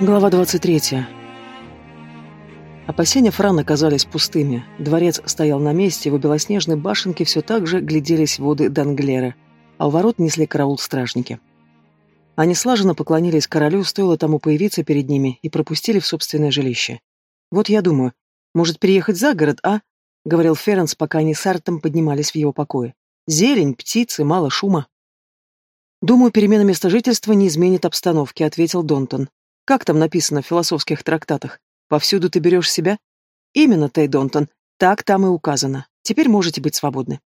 Глава 23. Опасения Франа казались пустыми. Дворец стоял на месте, в белоснежной башенке все так же гляделись воды Данглера, а у ворот несли караул стражники. Они слаженно поклонились королю, стоило тому появиться перед ними, и пропустили в собственное жилище. «Вот я думаю, может, переехать за город, а?» — говорил Ференс, пока они с Артом поднимались в его покое. «Зелень, птицы, мало шума». «Думаю, перемена места жительства не изменит обстановки», — ответил Донтон. Как там написано в философских трактатах? Повсюду ты берешь себя? Именно, Тей Донтон. Так там и указано. Теперь можете быть свободны.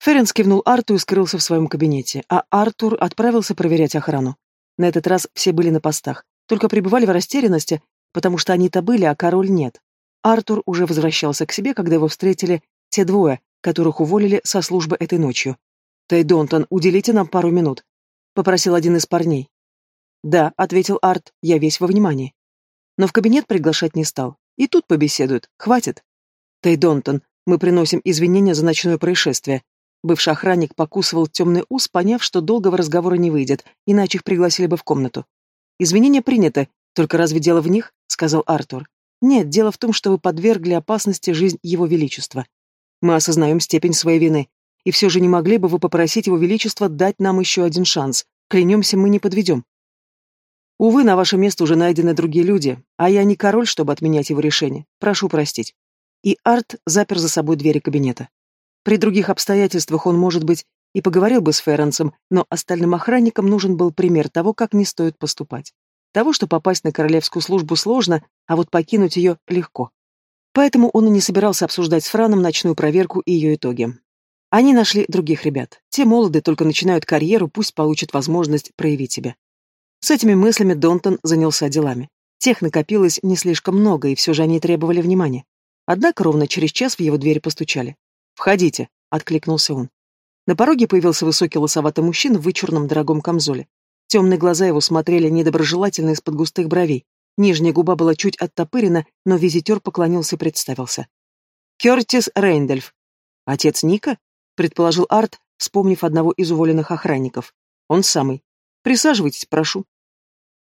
Ференс кивнул Арту и скрылся в своем кабинете, а Артур отправился проверять охрану. На этот раз все были на постах, только пребывали в растерянности, потому что они-то были, а король нет. Артур уже возвращался к себе, когда его встретили те двое, которых уволили со службы этой ночью. «Тей Донтон, уделите нам пару минут», — попросил один из парней. «Да», — ответил Арт, — «я весь во внимании». Но в кабинет приглашать не стал. И тут побеседуют. Хватит. Тей Донтон, мы приносим извинения за ночное происшествие. Бывший охранник покусывал темный ус, поняв, что долгого разговора не выйдет, иначе их пригласили бы в комнату. «Извинения приняты, только разве дело в них?» — сказал Артур. «Нет, дело в том, что вы подвергли опасности жизнь Его Величества. Мы осознаем степень своей вины, и все же не могли бы вы попросить Его Величество дать нам еще один шанс. Клянемся, мы не подведем». Увы, на ваше место уже найдены другие люди, а я не король, чтобы отменять его решение. Прошу простить. И Арт запер за собой двери кабинета. При других обстоятельствах он, может быть, и поговорил бы с Ференсом, но остальным охранникам нужен был пример того, как не стоит поступать. Того, что попасть на королевскую службу сложно, а вот покинуть ее легко. Поэтому он и не собирался обсуждать с Франом ночную проверку и ее итоги. Они нашли других ребят. Те молоды, только начинают карьеру, пусть получат возможность проявить себя. С этими мыслями Донтон занялся делами. Тех накопилось не слишком много, и все же они требовали внимания. Однако ровно через час в его двери постучали. «Входите», — откликнулся он. На пороге появился высокий лосоватый мужчина в вычурном дорогом камзоле. Темные глаза его смотрели недоброжелательно из-под густых бровей. Нижняя губа была чуть оттопырена, но визитер поклонился и представился. «Кертис Рейндельф». «Отец Ника?» — предположил Арт, вспомнив одного из уволенных охранников. «Он самый. Присаживайтесь, прошу».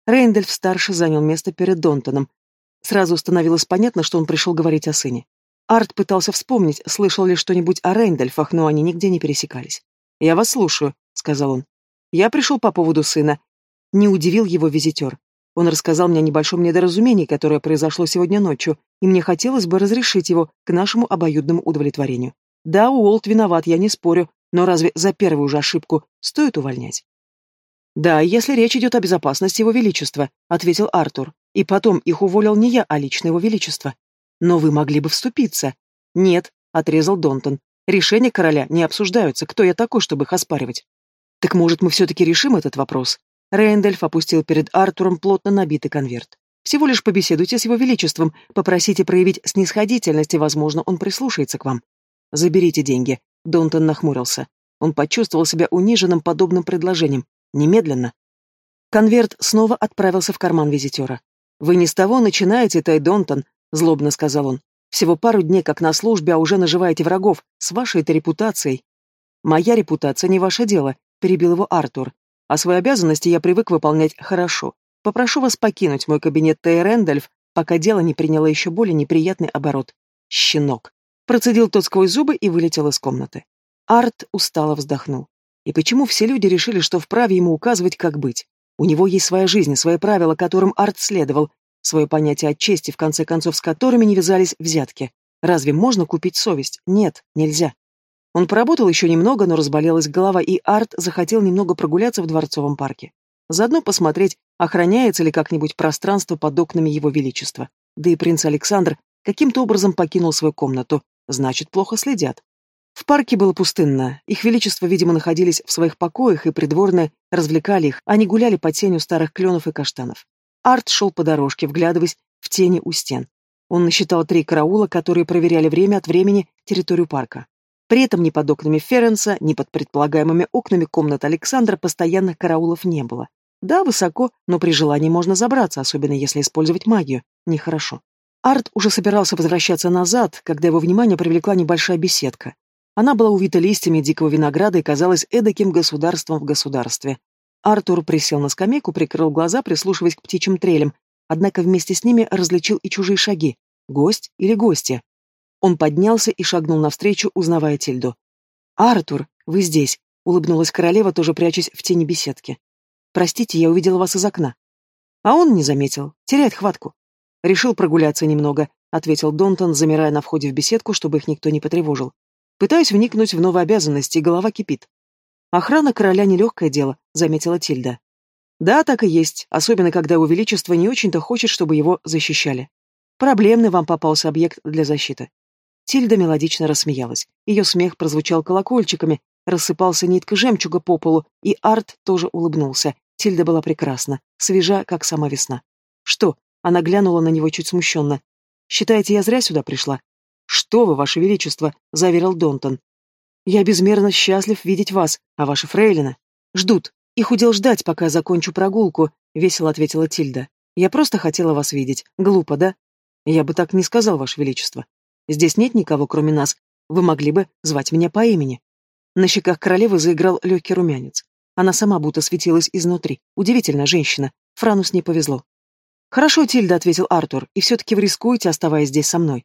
Рейндельф-старший занял место перед Донтоном. Сразу становилось понятно, что он пришел говорить о сыне. Арт пытался вспомнить, слышал ли что-нибудь о Рейндельфах, но они нигде не пересекались. «Я вас слушаю», — сказал он. «Я пришел по поводу сына». Не удивил его визитер. Он рассказал мне о небольшом недоразумении, которое произошло сегодня ночью, и мне хотелось бы разрешить его к нашему обоюдному удовлетворению. Да, Уолт виноват, я не спорю, но разве за первую же ошибку стоит увольнять? «Да, если речь идет о безопасности Его Величества», — ответил Артур. «И потом, их уволил не я, а лично Его Величество». «Но вы могли бы вступиться». «Нет», — отрезал Донтон. «Решения короля не обсуждаются. Кто я такой, чтобы их оспаривать?» «Так, может, мы все-таки решим этот вопрос?» Рейндельф опустил перед Артуром плотно набитый конверт. «Всего лишь побеседуйте с Его Величеством, попросите проявить снисходительность, и, возможно, он прислушается к вам». «Заберите деньги», — Донтон нахмурился. Он почувствовал себя униженным подобным предложением. Немедленно. Конверт снова отправился в карман визитера. «Вы не с того начинаете, Тай Донтон», — злобно сказал он. «Всего пару дней как на службе, а уже наживаете врагов. С вашей-то репутацией». «Моя репутация не ваше дело», — перебил его Артур. «А свои обязанности я привык выполнять хорошо. Попрошу вас покинуть мой кабинет Тай Рэндольф, пока дело не приняло еще более неприятный оборот. Щенок». Процедил тот сквозь зубы и вылетел из комнаты. Арт устало вздохнул. И почему все люди решили, что вправе ему указывать, как быть? У него есть своя жизнь, свои правила, которым Арт следовал, свое понятие о чести, в конце концов, с которыми не вязались взятки. Разве можно купить совесть? Нет, нельзя. Он поработал еще немного, но разболелась голова, и Арт захотел немного прогуляться в Дворцовом парке. Заодно посмотреть, охраняется ли как-нибудь пространство под окнами его величества. Да и принц Александр каким-то образом покинул свою комнату, значит, плохо следят. В парке было пустынно. Их величество, видимо, находились в своих покоях, и придворные развлекали их, они гуляли под тенью старых кленов и каштанов. Арт шел по дорожке, вглядываясь в тени у стен. Он насчитал три караула, которые проверяли время от времени территорию парка. При этом ни под окнами Ференса, ни под предполагаемыми окнами комнат Александра постоянных караулов не было. Да, высоко, но при желании можно забраться, особенно если использовать магию. Нехорошо. Арт уже собирался возвращаться назад, когда его внимание привлекла небольшая беседка. Она была увита листьями дикого винограда и казалась эдаким государством в государстве. Артур присел на скамейку, прикрыл глаза, прислушиваясь к птичьим трелям, однако вместе с ними различил и чужие шаги. Гость или гостья? Он поднялся и шагнул навстречу, узнавая Тильду. «Артур, вы здесь», — улыбнулась королева, тоже прячась в тени беседки. «Простите, я увидела вас из окна». А он не заметил, теряет хватку. «Решил прогуляться немного», — ответил Донтон, замирая на входе в беседку, чтобы их никто не потревожил. «Пытаюсь вникнуть в новые обязанности, и голова кипит». «Охрана короля — нелегкое дело», — заметила Тильда. «Да, так и есть, особенно когда его величество не очень-то хочет, чтобы его защищали. Проблемный вам попался объект для защиты». Тильда мелодично рассмеялась. Ее смех прозвучал колокольчиками, рассыпался ниткой жемчуга по полу, и Арт тоже улыбнулся. Тильда была прекрасна, свежа, как сама весна. «Что?» — она глянула на него чуть смущенно. «Считаете, я зря сюда пришла?» «Что вы, ваше величество!» — заверил Донтон. «Я безмерно счастлив видеть вас, а ваши фрейлины ждут. Их удел ждать, пока закончу прогулку», — весело ответила Тильда. «Я просто хотела вас видеть. Глупо, да?» «Я бы так не сказал, ваше величество. Здесь нет никого, кроме нас. Вы могли бы звать меня по имени». На щеках королевы заиграл легкий румянец. Она сама будто светилась изнутри. Удивительная женщина. Франу с ней повезло. «Хорошо, Тильда», — ответил Артур, — «и все-таки вы рискуете, оставаясь здесь со мной.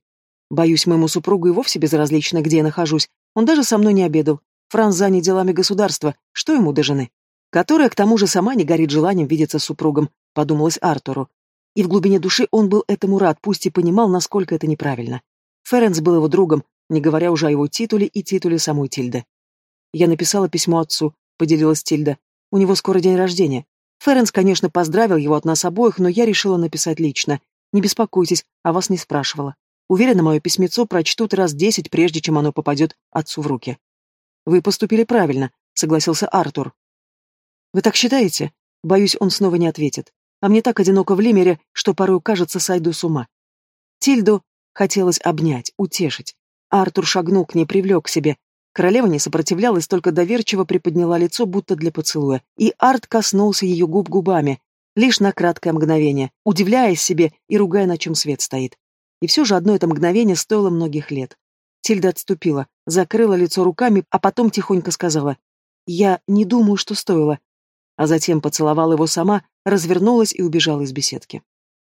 Боюсь, моему супругу и вовсе безразлично, где я нахожусь. Он даже со мной не обедал. Франц занят делами государства. Что ему до жены? Которая, к тому же, сама не горит желанием видеться с супругом, подумалось Артуру. И в глубине души он был этому рад, пусть и понимал, насколько это неправильно. Ференс был его другом, не говоря уже о его титуле и титуле самой Тильды. «Я написала письмо отцу», — поделилась Тильда. «У него скоро день рождения. Ференс, конечно, поздравил его от нас обоих, но я решила написать лично. Не беспокойтесь, а вас не спрашивала. Уверена, мое письмецо прочтут раз десять, прежде чем оно попадет отцу в руки. Вы поступили правильно, согласился Артур. Вы так считаете? Боюсь, он снова не ответит. А мне так одиноко в Лимере, что порой кажется, сойду с ума. Тильду хотелось обнять, утешить. Артур шагнул к ней, привлек к себе. Королева не сопротивлялась, только доверчиво приподняла лицо, будто для поцелуя. И Арт коснулся ее губ губами, лишь на краткое мгновение, удивляясь себе и ругая, на чем свет стоит. И все же одно это мгновение стоило многих лет. Тильда отступила, закрыла лицо руками, а потом тихонько сказала «Я не думаю, что стоило». А затем поцеловала его сама, развернулась и убежала из беседки.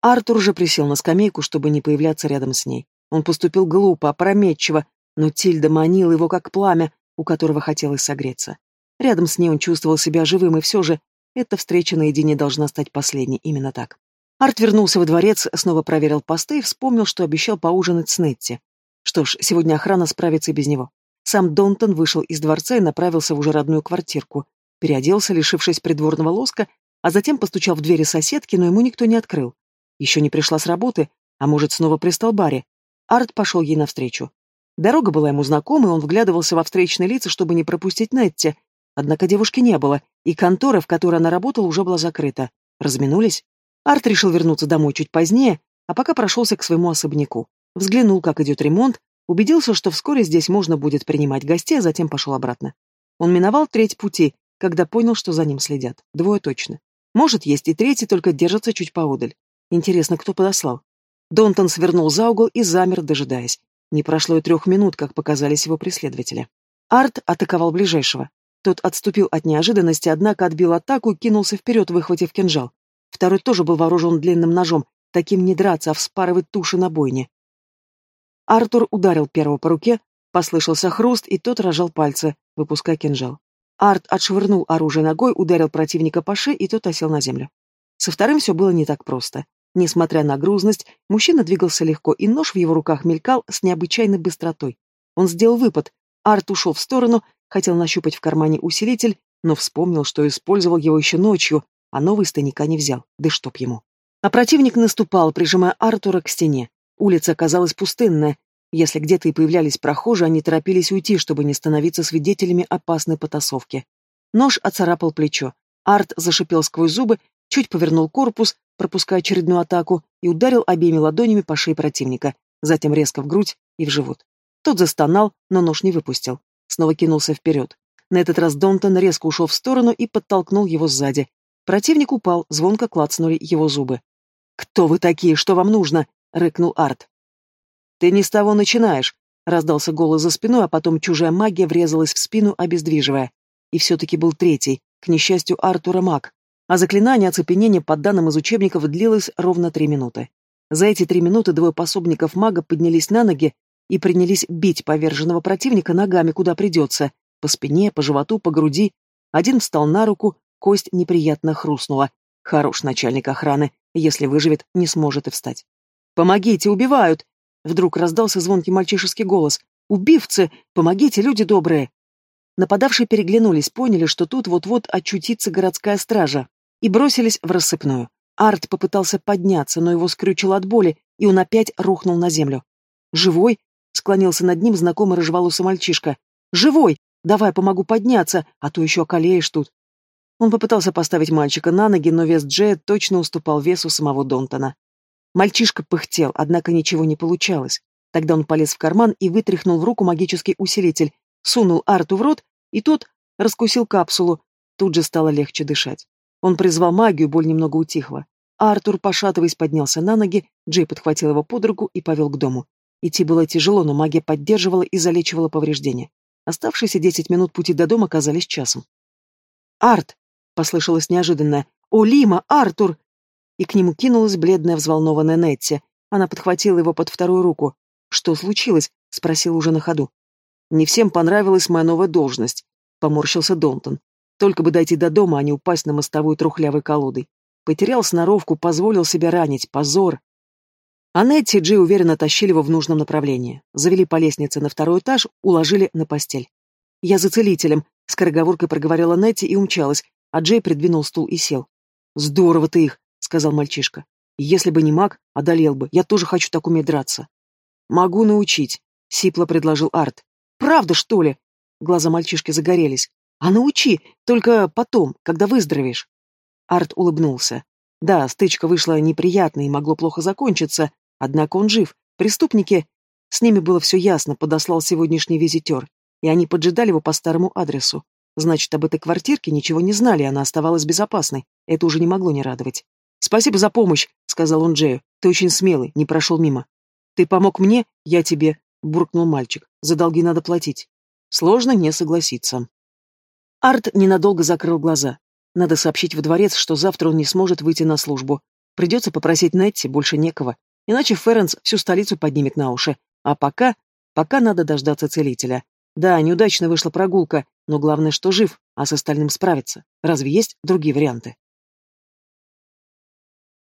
Артур же присел на скамейку, чтобы не появляться рядом с ней. Он поступил глупо, опрометчиво, но Тильда манила его как пламя, у которого хотелось согреться. Рядом с ней он чувствовал себя живым, и все же эта встреча наедине должна стать последней, именно так. Арт вернулся во дворец, снова проверил посты и вспомнил, что обещал поужинать с Нетти. Что ж, сегодня охрана справится и без него. Сам Донтон вышел из дворца и направился в уже родную квартирку. Переоделся, лишившись придворного лоска, а затем постучал в двери соседки, но ему никто не открыл. Еще не пришла с работы, а может, снова при столбаре. Арт пошел ей навстречу. Дорога была ему знакомой, он вглядывался во встречные лица, чтобы не пропустить Нетти. Однако девушки не было, и контора, в которой она работала, уже была закрыта. Разминулись? Арт решил вернуться домой чуть позднее, а пока прошелся к своему особняку. Взглянул, как идет ремонт, убедился, что вскоре здесь можно будет принимать гостей, а затем пошел обратно. Он миновал треть пути, когда понял, что за ним следят. Двое точно. Может, есть и третий, только держится чуть поодаль. Интересно, кто подослал? Донтон свернул за угол и замер, дожидаясь. Не прошло и трех минут, как показались его преследователи. Арт атаковал ближайшего. Тот отступил от неожиданности, однако отбил атаку и кинулся вперед, выхватив кинжал. Второй тоже был вооружен длинным ножом, таким не драться, а вспарывать туши на бойне. Артур ударил первого по руке, послышался хруст, и тот рожал пальцы, выпуская кинжал. Арт отшвырнул оружие ногой, ударил противника по шее, и тот осел на землю. Со вторым все было не так просто. Несмотря на грузность, мужчина двигался легко, и нож в его руках мелькал с необычайной быстротой. Он сделал выпад. Арт ушел в сторону, хотел нащупать в кармане усилитель, но вспомнил, что использовал его еще ночью, а новый тайника не взял, да чтоб ему. А противник наступал, прижимая Артура к стене. Улица оказалась пустынная. Если где-то и появлялись прохожие, они торопились уйти, чтобы не становиться свидетелями опасной потасовки. Нож оцарапал плечо. Арт зашипел сквозь зубы, чуть повернул корпус, пропуская очередную атаку, и ударил обеими ладонями по шее противника, затем резко в грудь и в живот. Тот застонал, но нож не выпустил. Снова кинулся вперед. На этот раз Донтон резко ушел в сторону и подтолкнул его сзади, Противник упал, звонко клацнули его зубы. «Кто вы такие? Что вам нужно?» — рыкнул Арт. «Ты не с того начинаешь», — раздался голос за спиной, а потом чужая магия врезалась в спину, обездвиживая. И все-таки был третий, к несчастью, Артура Мак, а заклинание оцепенения, по данным из учебников, длилось ровно три минуты. За эти три минуты двое пособников мага поднялись на ноги и принялись бить поверженного противника ногами, куда придется, по спине, по животу, по груди. Один встал на руку, кость неприятно хрустнула. Хорош начальник охраны, если выживет, не сможет и встать. «Помогите, убивают!» Вдруг раздался звонкий мальчишеский голос. «Убивцы! Помогите, люди добрые!» Нападавшие переглянулись, поняли, что тут вот-вот очутится городская стража, и бросились в рассыпную. Арт попытался подняться, но его скрючило от боли, и он опять рухнул на землю. «Живой?» — склонился над ним знакомый рыжеволосый мальчишка. «Живой! Давай помогу подняться, а то еще околеешь тут». Он попытался поставить мальчика на ноги, но вес Джея точно уступал весу самого Донтона. Мальчишка пыхтел, однако ничего не получалось. Тогда он полез в карман и вытряхнул в руку магический усилитель, сунул Арту в рот, и тот раскусил капсулу. Тут же стало легче дышать. Он призвал магию, боль немного утихла. Артур, пошатываясь, поднялся на ноги, Джей подхватил его под руку и повел к дому. Идти было тяжело, но магия поддерживала и залечивала повреждения. Оставшиеся десять минут пути до дома казались часом. «Арт!» — послышалось неожиданно. «О, Лима! Артур!» И к нему кинулась бледная взволнованная Нетти. Она подхватила его под вторую руку. «Что случилось?» — спросил уже на ходу. «Не всем понравилась моя новая должность», — поморщился Донтон. «Только бы дойти до дома, а не упасть на мостовую трухлявой колодой. Потерял сноровку, позволил себя ранить. Позор!» А Нетти и Джей уверенно тащили его в нужном направлении. Завели по лестнице на второй этаж, уложили на постель. «Я за целителем», — скороговоркой проговорила Нетти и умчалась, а Джей придвинул стул и сел. «Здорово ты их», — сказал мальчишка. «Если бы не маг, одолел бы. Я тоже хочу так уметь драться». «Могу научить», — сипло предложил Арт. «Правда, что ли?» Глаза мальчишки загорелись. «А научи, только потом, когда выздоровеешь». Арт улыбнулся. Да, стычка вышла неприятной и могло плохо закончиться, Однако он жив. Преступники... С ними было все ясно, подослал сегодняшний визитер. И они поджидали его по старому адресу. Значит, об этой квартирке ничего не знали, она оставалась безопасной. Это уже не могло не радовать. «Спасибо за помощь», — сказал он Джею. «Ты очень смелый, не прошел мимо». «Ты помог мне, я тебе», — буркнул мальчик. «За долги надо платить». Сложно не согласиться. Арт ненадолго закрыл глаза. Надо сообщить в дворец, что завтра он не сможет выйти на службу. Придется попросить Нетти, больше некого. Иначе Ференс всю столицу поднимет на уши. А пока... Пока надо дождаться целителя. Да, неудачно вышла прогулка, но главное, что жив, а с остальным справится. Разве есть другие варианты?